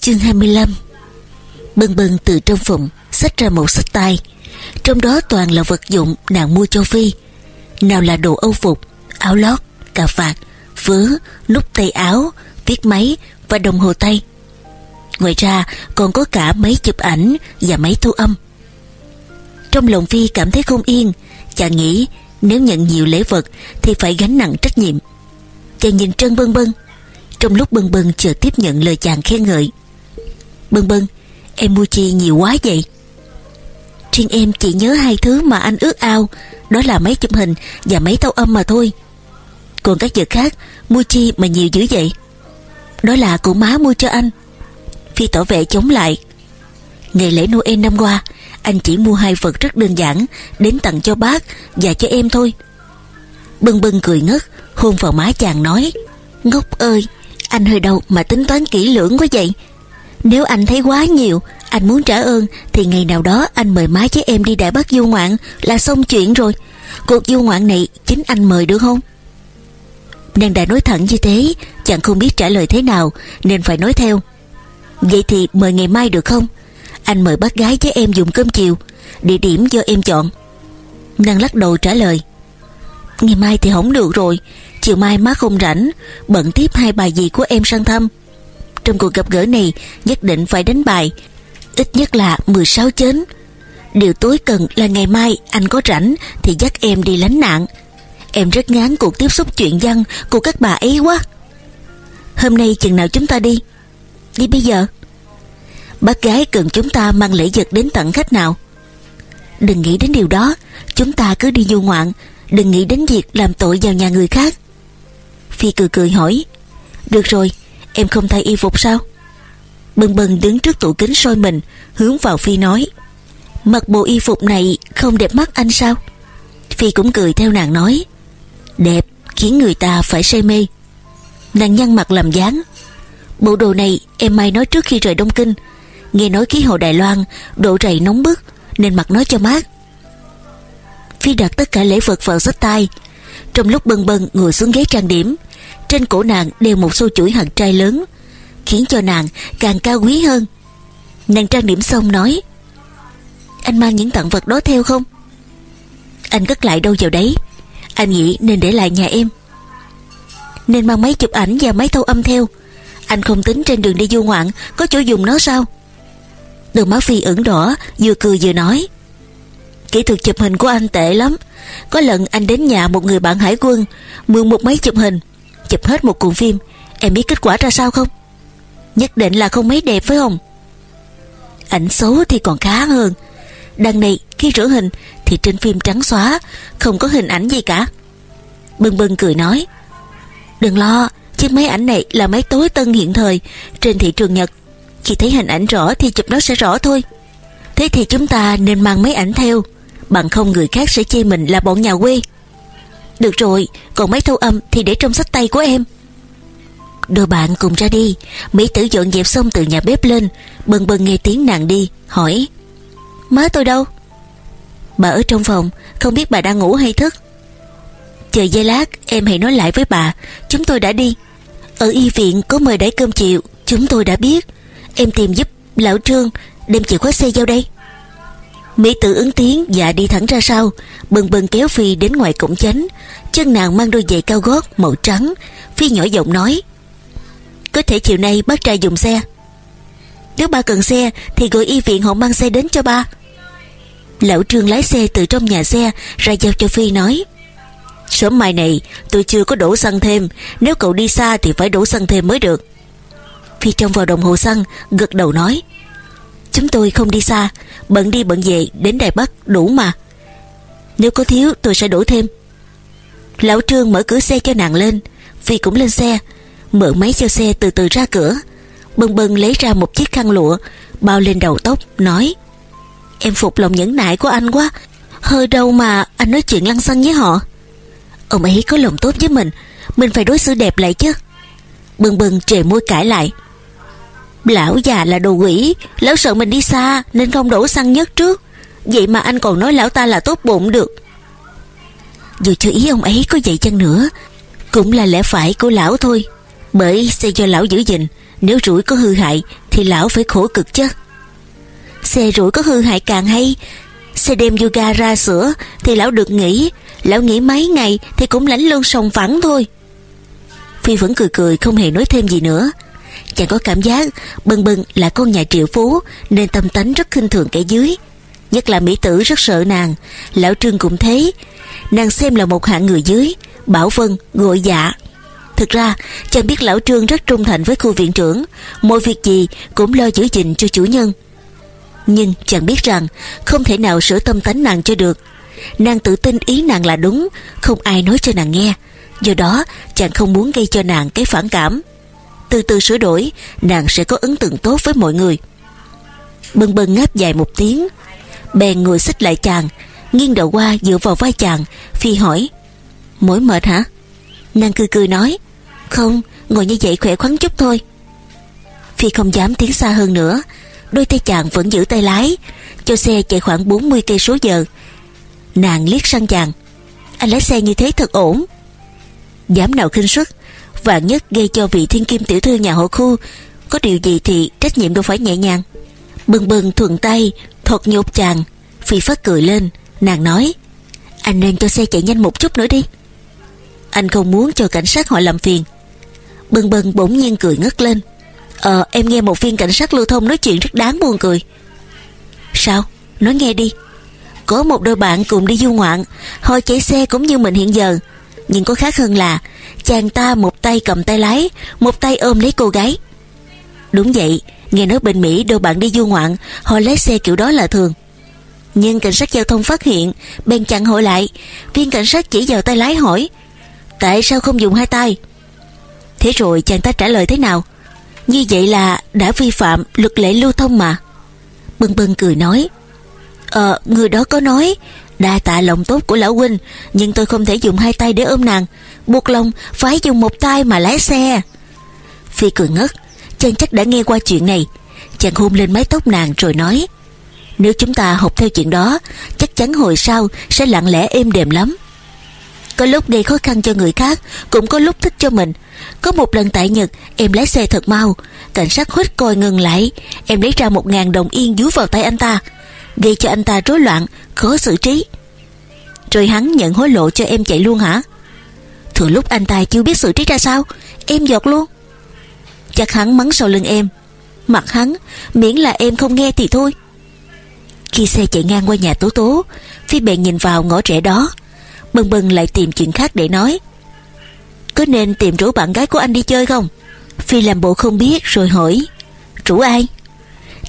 Chương 25 Bần bần từ trong phòng Xách ra một sách tay Trong đó toàn là vật dụng nàng mua cho Phi. Nào là đồ âu phục Áo lót, cà vạt Vớ, nút tay áo Viết máy và đồng hồ tay. Ngoài ra còn có cả máy chụp ảnh Và máy thu âm. Trong lòng Phi cảm thấy không yên Chàng nghĩ nếu nhận nhiều lễ vật Thì phải gánh nặng trách nhiệm. Chàng nhìn Trân Bân Bân. Trong lúc Bân Bân chờ tiếp nhận lời chàng khen ngợi Bân Bân, Em mua chi nhiều quá vậy? Riêng em chỉ nhớ hai thứ mà anh ước ao, Đó là máy chụp hình Và máy tấu âm mà thôi. Còn các vật khác, Mua chi mà nhiều dữ vậy? Đó là của má mua cho anh. Phi tỏ vẻ chống lại. Ngày lễ Noel năm qua, Anh chỉ mua hai vật rất đơn giản, Đến tặng cho bác và cho em thôi. Bân bân cười ngất, Hôn vào má chàng nói, Ngốc ơi, Anh hơi đâu mà tính toán kỹ lưỡng quá vậy. Nếu anh thấy quá nhiều, Anh muốn trả ơn, Thì ngày nào đó anh mời má với em đi Đại Bắc du ngoạn Là xong chuyện rồi. Cuộc du ngoạn này chính anh mời được không? Nàng đã nói thẳng như thế Chàng không biết trả lời thế nào, Nên phải nói theo. Vậy thì mời ngày mai được không? Anh mời bác gái với em dùng cơm chiều, Địa điểm do em chọn. Nàng lắc đầu trả lời. Ngày mai thì không được rồi, Chiều mai má không rảnh, Bận tiếp hai bài gì của em sang thăm. Trong cuộc gặp gỡ này, Nhất định phải đánh bài, Ít nhất là 16 chến. Điều tối cần là ngày mai anh có rảnh Thì dắt em đi lánh nạn. Em rất ngán cuộc tiếp xúc chuyện văn Của các bà ấy quá. Hôm nay chừng nào chúng ta đi? Đi bây giờ. Bác gái cần chúng ta mang lễ vật đến tận khách nào. Đừng nghĩ đến điều đó, Chúng ta cứ đi du ngoạn, Đừng nghĩ đến việc làm tội vào nhà người khác. Phi cười cười hỏi, Được rồi em không thay y phục sao? Bần bần đứng trước tủ kính soi mình, Hướng vào Phi nói. Mặc bộ y phục này không đẹp mắt anh sao? Phi cũng cười theo nàng nói. Đẹp, khiến người ta phải say mê. Nàng nhăn mặt làm dáng. Bộ đồ này em may nói trước khi rời Đông Kinh. Nghe nói khí hậu Đài Loan, Độ rầy nóng bức, Nên mặc nó cho mát. Phi đặt tất cả lễ vật vào sách tay. Trong lúc bần bần ngồi xuống ghế trang điểm trên cổ nàng đeo một xô chuỗi hạt trai lớn, Khiến cho nàng càng cao quý hơn. Nàng trang điểm xong nói, Anh mang những tặng vật đó theo không? Anh cất lại đâu vào đấy. Anh nghĩ nên để lại nhà em. Nên mang máy chụp ảnh và máy thâu âm theo. Anh không tính trên đường đi du ngoạn Có chỗ dùng nó sao? Đôi má Phi ửng đỏ, Vừa cười vừa nói, Kỹ thuật chụp hình của anh tệ lắm. Có lần anh đến nhà một người bạn hải quân, Mượn một máy chụp hình. Chụp hết một cuộn phim. Em biết kết quả ra sao không? Nhất định là không mấy đẹp phải không? Ảnh xấu thì còn khá hơn. Đằng này, khi rửa hình, Thì trên phim trắng xóa, Không có hình ảnh gì cả. Bưng bưng cười nói, Đừng lo, Chiếc máy ảnh này là máy tối tân hiện thời. Trên thị trường Nhật, Khi thấy hình ảnh rõ thì chụp nó sẽ rõ thôi. Thế thì chúng ta nên mang máy ảnh theo. Bằng không, người khác sẽ chê mình là bọn nhà quê. Được rồi, Còn máy thu âm thì để trong sách tay của em. Đôi bạn cùng ra đi. Mỹ tử dọn dẹp xong từ nhà bếp lên. Bần bần nghe tiếng nàng đi, Hỏi, Má tôi đâu? Bà ở trong phòng, Không biết bà đang ngủ hay thức. Chờ giây lát, em hãy nói lại với bà. Chúng tôi đã đi. Ở y viện có mời đẩy cơm chiều. Chúng tôi đã biết. Em tìm giúp lão trương Đem chìa khóa xe vào đây. Mỹ tử ứng tiếng và đi thẳng ra sau Bần bần kéo Phi đến ngoài cổng chánh. Chân nàng mang đôi giày cao gót, màu trắng. Phi nhỏ giọng nói, Có thể chiều nay bác trai dùng xe. Nếu ba cần xe, Thì gọi y viện họ mang xe đến cho ba. Lão trương lái xe từ trong nhà xe Ra giao cho Phi nói, Sớm mai này, tôi chưa có đổ xăng thêm. Nếu cậu đi xa thì phải đổ xăng thêm mới được. Phi trông vào đồng hồ xăng, Gật đầu nói Chúng tôi không đi xa, Bận đi bận về đến Đài Bắc đủ mà. Nếu có thiếu, tôi sẽ đổ thêm. Lão Trương mở cửa xe cho nàng lên Phi cũng lên xe, Mở máy cho xe từ từ ra cửa. Bần bần lấy ra một chiếc khăn lụa, Bao lên đầu tóc, nói, Em phục lòng nhẫn nại của anh quá. Hơi đâu mà anh nói chuyện lăng xăng với họ. Ông ấy có lòng tốt với mình Mình phải đối xử đẹp lại chứ. Bần bần trề môi cãi lại Lão già là đồ quỷ, Lão sợ mình đi xa Nên không đổ xăng nhất trước. Vậy mà anh còn nói lão ta là tốt bụng được. Dù cho ý ông ấy có vậy chăng nữa, Cũng là lẽ phải của lão thôi. Bởi xe cho lão giữ gìn, Nếu rủi có hư hại Thì Thì lão phải khổ cực chứ. Xe rủi có hư hại càng hay, Xe đem yoga ra sửa Thì lão được nghỉ, Lão nghỉ mấy ngày thì cũng lãnh lương sòng phẳng thôi. Phi vẫn cười cười, không hề nói thêm gì nữa. Chàng có cảm giác Bân bân là con nhà triệu phú, Nên tâm tánh rất khinh thường kẻ dưới. Nhất là Mỹ tử rất sợ nàng, Lão Trương cũng thế. Nàng xem là một hạng người dưới, Bảo Vân, gọi dạ. Thực ra chàng biết lão Trương rất trung thành với khu viện trưởng, Mọi việc gì cũng lo giữ gìn cho chủ nhân. Nhưng chàng biết rằng, Không thể nào sửa tâm tánh nàng cho được. Nàng tự tin ý nàng là đúng, Không ai nói cho nàng nghe. Do đó, chàng không muốn gây cho nàng cái phản cảm. Từ từ sửa đổi, Nàng sẽ có ấn tượng tốt với mọi người. Bân bân ngáp dài một tiếng. Bèn ngồi xích lại chàng, Nghiêng đầu qua dựa vào vai chàng, Phi hỏi, Mỏi mệt hả? Nàng cười cười nói, Không, ngồi như vậy khỏe khoắn chút thôi. Phi không dám tiến xa hơn nữa, Đôi tay chàng vẫn giữ tay lái, Cho xe chạy khoảng 40 cây số giờ. Nàng liếc sang chàng, Anh lái xe như thế thật ổn. Dám nào khinh suất Vạn nhất gây cho vị thiên kim tiểu thư nhà hộ khu. Có điều gì thì trách nhiệm đâu phải nhẹ nhàng. Bừng bừng thuận tay Thuật nhột chàng, Phi phát cười lên. Nàng nói, Anh nên cho xe chạy nhanh một chút nữa đi. Anh không muốn cho cảnh sát họ làm phiền. Bừng bừng bỗng nhiên cười ngất lên. Ờ em nghe một viên cảnh sát lưu thông nói chuyện rất đáng buồn cười. Sao? Nói nghe đi. Có một đôi bạn cùng đi du ngoạn, Họ chạy xe cũng như mình hiện giờ. Nhưng có khác hơn là Chàng ta một tay cầm tay lái, Một tay ôm lấy cô gái. Đúng vậy, Nghe nói bên Mỹ đôi bạn đi du ngoạn, Họ lái xe kiểu đó là thường. Nhưng cảnh sát giao thông phát hiện Bèn chặn hội lại. Viên cảnh sát chỉ vào tay lái hỏi, Tại sao không dùng hai tay? Thế rồi chàng ta trả lời thế nào? Như vậy là đã vi phạm luật lệ lưu thông mà. Bưng bưng cười nói Ờ người đó có nói Đa tạ lòng tốt của lão huynh, Nhưng tôi không thể dùng hai tay để ôm nàng. Buộc lòng phải dùng một tay mà lái xe. Phi cười ngất, Chàng chắc đã nghe qua chuyện này. Chàng hôn lên mái tóc nàng rồi nói, Nếu chúng ta học theo chuyện đó, Chắc chắn hồi sau sẽ lặng lẽ êm đềm lắm. Có lúc gây khó khăn cho người khác, Cũng có lúc thích cho mình. Có một lần tại Nhật, Em lái xe thật mau, Cảnh sát hít coi ngừng lại. Em lấy ra một ngàn đồng yên dúi vào tay anh ta, Gây cho anh ta rối loạn, Khó xử trí. Rồi hắn nhận hối lộ cho em chạy luôn hả? Thừa lúc anh ta chưa biết xử trí ra sao, Em giọt luôn. Chắc hắn mắng sau lưng em. Mặt hắn, miễn là em không nghe thì thôi. Khi xe chạy ngang qua nhà Tố Tố Phi bèn nhìn vào ngõ trẻ đó, Bần bần lại tìm chuyện khác để nói. Có nên tìm rủ bạn gái của anh đi chơi không? Phi làm bộ không biết rồi hỏi. Rủ ai?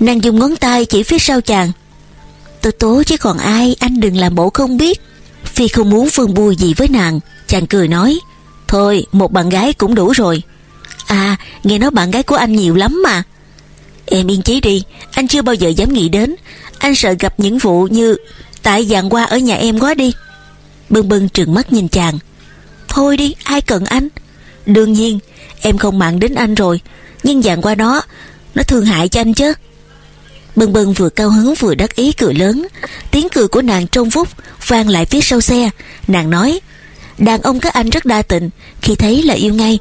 Nàng dùng ngón tay chỉ phía sau chàng. Tố tố chứ còn ai, Anh đừng làm bộ không biết. Phi không muốn phân bua gì với nàng, Chàng cười nói, Thôi, một bạn gái cũng đủ rồi. À nghe nói bạn gái của anh nhiều lắm mà. Em yên chí đi, Anh chưa bao giờ dám nghĩ đến, Anh sợ gặp những vụ như Tại dạng qua ở nhà em quá đi. Bưng bưng trừng mắt nhìn chàng. Thôi đi, ai cần anh? Đương nhiên, em không mặn đến anh rồi, Nhưng dạng qua đó, Nó thương hại cho anh chứ. Bân Bân vừa cao hứng vừa đắc ý cười lớn. Tiếng cười của nàng trong phút Vang lại phía sau xe. Nàng nói, Đàn ông các anh rất đa tình, Khi thấy là yêu ngay.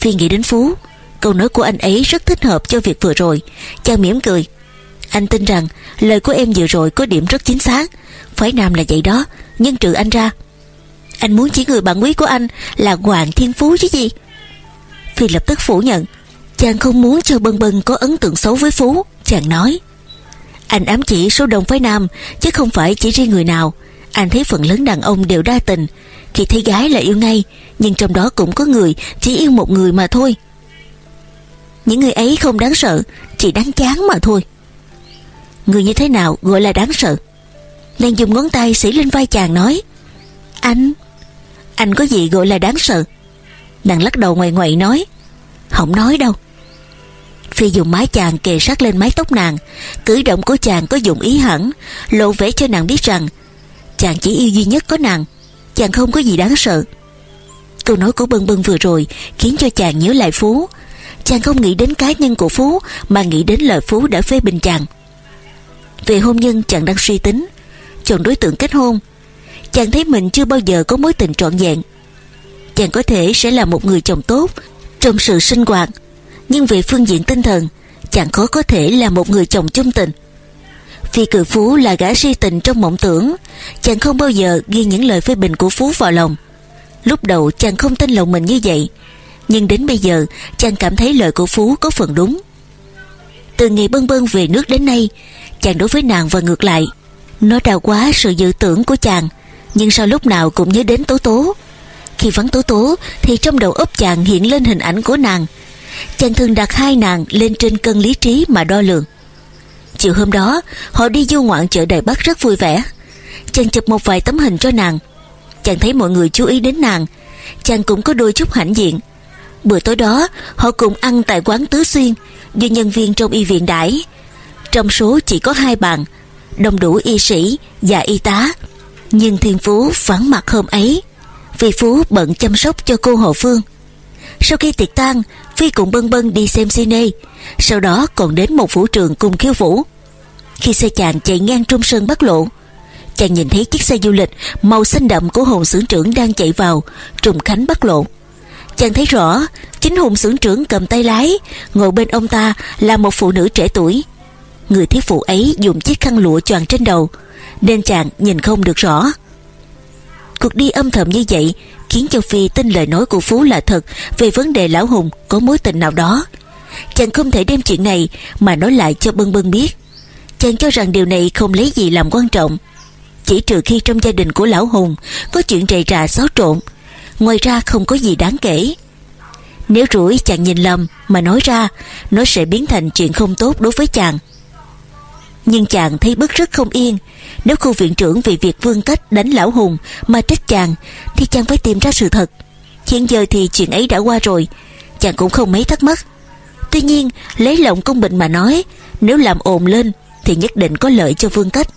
Phi nghĩ đến Phú, Câu nói của anh ấy rất thích hợp cho việc vừa rồi. Chàng mỉm cười, Anh tin rằng lời của em vừa rồi có điểm rất chính xác. Phái nam là vậy đó, Nhưng trừ anh ra, Anh muốn chỉ người bạn quý của anh là Hoàng Thiên Phú chứ gì? Phi lập tức phủ nhận, Chàng không muốn cho Bân Bân có ấn tượng xấu với Phú. Chàng nói. Anh ám chỉ số đông phái nam, Chứ không phải chỉ riêng người nào. Anh thấy phần lớn đàn ông đều đa tình. Khi thấy gái là yêu ngay, Nhưng trong đó cũng có người chỉ yêu một người mà thôi. Những người ấy không đáng sợ, Chỉ đáng chán mà thôi. Người như thế nào gọi là đáng sợ? Nàng dùng ngón tay xỉ lên vai chàng nói, Anh Anh có gì gọi là đáng sợ? Nàng lắc đầu ngoài ngoại nói, Không nói đâu. Phi dùng mái chàng kề sát lên mái tóc nàng. Cử động của chàng có dụng ý hẳn. Lộ vẻ cho nàng biết rằng, Chàng chỉ yêu duy nhất có nàng. Chàng không có gì đáng sợ. Câu nói của Bân Bân vừa rồi Khiến cho chàng nhớ lại Phú. Chàng không nghĩ đến cá nhân của Phú, Mà nghĩ đến lời Phú đã phê bình chàng. Về hôn nhân, chàng đang suy tính. Chọn đối tượng kết hôn. Chàng thấy mình chưa bao giờ có mối tình trọn vẹn. Chàng có thể sẽ là một người chồng tốt, Trong sự sinh hoạt. Nhưng về phương diện tinh thần Chàng khó có thể là một người chồng chung tình. Phi cự Phú là gã si tình trong mộng tưởng, Chàng không bao giờ ghi những lời phê bình của Phú vào lòng. Lúc đầu chàng không tin lòng mình như vậy, Nhưng đến bây giờ chàng cảm thấy lời của Phú có phần đúng. Từ ngày bân bân về nước đến nay, Chàng đối với nàng và ngược lại. Nó đào quá sự dự tưởng của chàng, Nhưng sao lúc nào cũng nhớ đến Tố Tố. Khi vắng Tố Tố, Thì trong đầu óc chàng hiện lên hình ảnh của nàng Chàng thường đặt hai nàng lên trên cân lý trí mà đo lường. Chiều hôm đó, Họ đi du ngoạn chợ Đài Bắc rất vui vẻ. Chàng chụp một vài tấm hình cho nàng. Chàng thấy mọi người chú ý đến nàng. Chàng cũng có đôi chút hãnh diện. Bữa tối đó, Họ cùng ăn tại quán Tứ Xuyên, Do nhân viên trong y viện đãi. Trong số chỉ có hai bàn, Đông đủ y sĩ và y tá. Nhưng Thiên Phú vắng mặt hôm ấy, Vì Phú bận chăm sóc cho cô Hồ Phương. Sau khi tiệc tan Phi cùng Bân Bân đi xem cine. Sau đó còn đến một vũ trường cùng khiêu vũ. Khi xe chàng chạy ngang trung sơn Bắc Lộ, chàng nhìn thấy chiếc xe du lịch màu xanh đậm của hùng xưởng trưởng đang chạy vào, trùng khánh bắc lộ. Chàng thấy rõ, chính hùng xưởng trưởng cầm tay lái, ngồi bên ông ta là một phụ nữ trẻ tuổi. Người thiếu phụ ấy dùng chiếc khăn lụa choàng trên đầu, nên chàng nhìn không được rõ. Cuộc đi âm thầm như vậy khiến cho phi tin lời nói của phú là thật về vấn đề lão hùng có mối tình nào đó chàng không thể đem chuyện này mà nói lại cho bân bân biết chàng cho rằng điều này không lấy gì làm quan trọng chỉ trừ khi trong gia đình của lão Hùng có chuyện rầy rà xáo trộn. Ngoài ra không có gì đáng kể. Nếu rủi chàng nhìn lầm mà nói ra, nó sẽ biến thành chuyện không tốt đối với chàng. Nhưng chàng thấy bức rất không yên. Nếu khu viện trưởng vì việc vương cách đánh lão Hùng mà trách chàng, thì chàng phải tìm ra sự thật. Hiện giờ thì chuyện ấy đã qua rồi, chàng cũng không mấy thắc mắc. Tuy nhiên, lấy lòng công bình mà nói, nếu làm ồn lên thì nhất định có lợi cho vương cách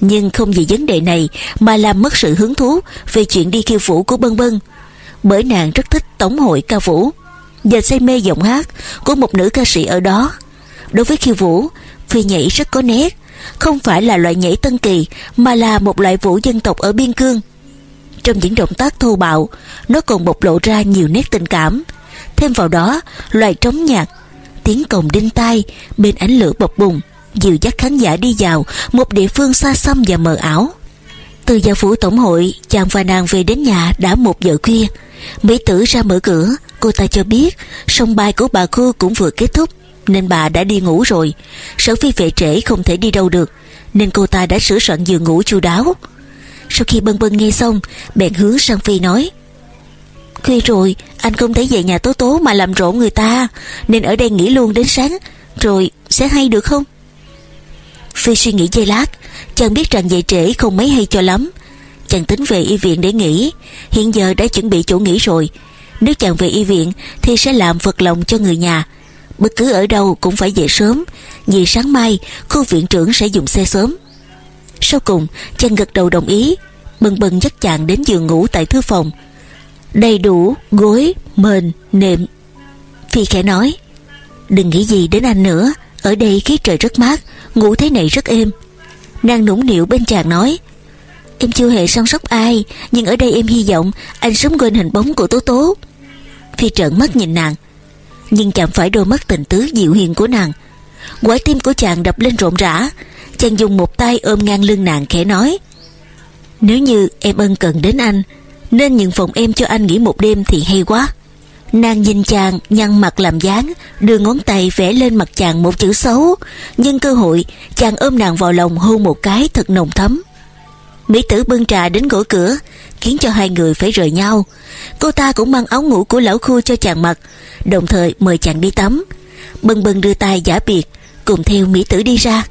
nhưng không vì vấn đề này mà làm mất sự hứng thú về chuyện đi khiêu vũ của Bân Bân. Bởi nàng rất thích tổng hội ca vũ và say mê giọng hát của một nữ ca sĩ ở đó. Đối với khiêu vũ, Phi nhảy rất có nét, không phải là loại nhảy tân kỳ mà là một loại vũ dân tộc ở biên cương. Trong những động tác thô bạo, nó còn bộc lộ ra nhiều nét tình cảm. Thêm vào đó, loại trống nhạc, tiếng cồng đinh tai bên ánh lửa bập bùng dìu dắt khán giả đi vào một địa phương xa xăm và mờ ảo. Từ gia phủ tổng hội, chàng và nàng về đến nhà đã một giờ khuya. Mỹ tử ra mở cửa, cô ta cho biết song bài của bà cô cũng vừa kết thúc, nên bà đã đi ngủ rồi. Sở phi về trễ không thể đi đâu được, nên cô ta đã sửa soạn giường ngủ chu đáo. Sau khi bân bân nghe xong, bèn hướng sang Phi nói Khuya rồi, anh không thể về nhà tố tố mà làm rộn người ta, nên ở đây nghỉ luôn đến sáng, rồi sẽ hay được không? Phi suy nghĩ giây lát Chàng biết rằng dậy trễ không mấy hay cho lắm Chàng tính về y viện để nghỉ Hiện giờ đã chuẩn bị chỗ nghỉ rồi Nếu chàng về y viện Thì sẽ làm vật lòng cho người nhà Bất cứ ở đâu cũng phải về sớm. Vì sáng mai khu viện trưởng sẽ dùng xe sớm. Sau cùng chàng gật đầu đồng ý Bần bần dắt chàng đến giường ngủ tại thư phòng. Đầy đủ gối, mền, nệm. Phi khẽ nói Đừng nghĩ gì đến anh nữa. Ở đây khí trời rất mát Ngủ thế này rất êm. Nàng nũng nịu bên chàng nói Em chưa hề săn sóc ai Nhưng ở đây em hy vọng Anh sớm quên hình bóng của Tố Tố. Phi trợn mắt nhìn nàng nhưng chạm phải đôi mắt tình tứ dịu hiền của nàng. Quả tim của chàng đập lên rộn rã. Chàng dùng một tay ôm ngang lưng nàng khẽ nói, Nếu như em ân cần đến anh, Nên nhận phòng em cho anh nghỉ một đêm thì hay quá. Nàng nhìn chàng, nhăn mặt làm dáng, Đưa ngón tay vẽ lên mặt chàng một chữ xấu. Nhưng cơ hội, Chàng ôm nàng vào lòng hôn một cái thật nồng thấm Mỹ tử bưng trà đến gỗ cửa Khiến cho hai người phải rời nhau. Cô ta cũng mang áo ngủ của lão khu cho chàng mặc, Đồng thời mời chàng đi tắm. Bân bân đưa tay giả biệt, Cùng theo Mỹ tử đi ra.